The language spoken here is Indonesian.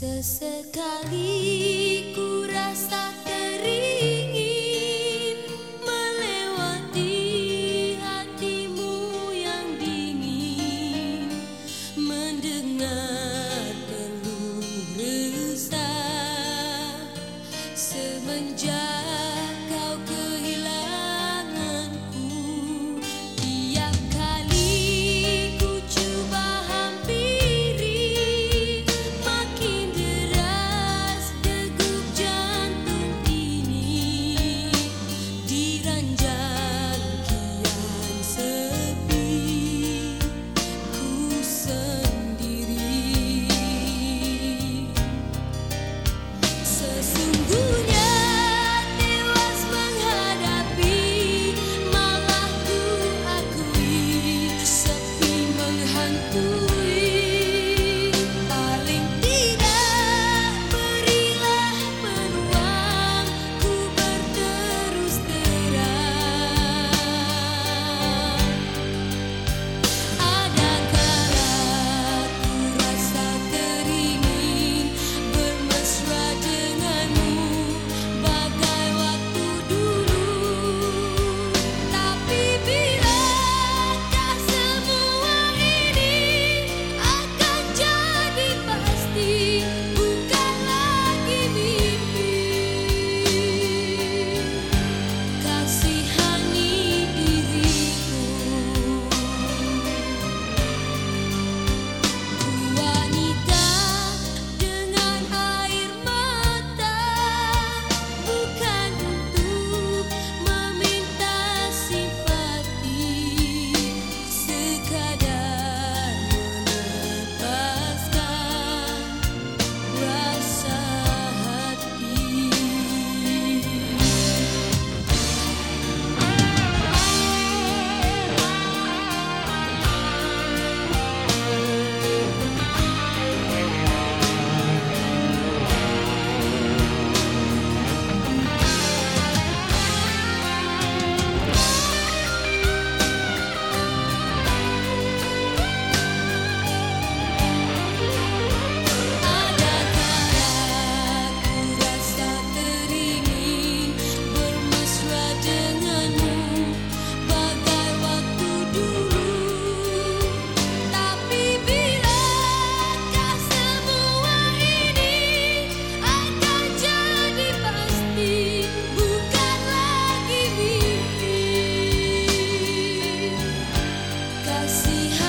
Sesekali ku rasa teringin melewati hatimu yang dingin mendengar peluh resah semenjak I see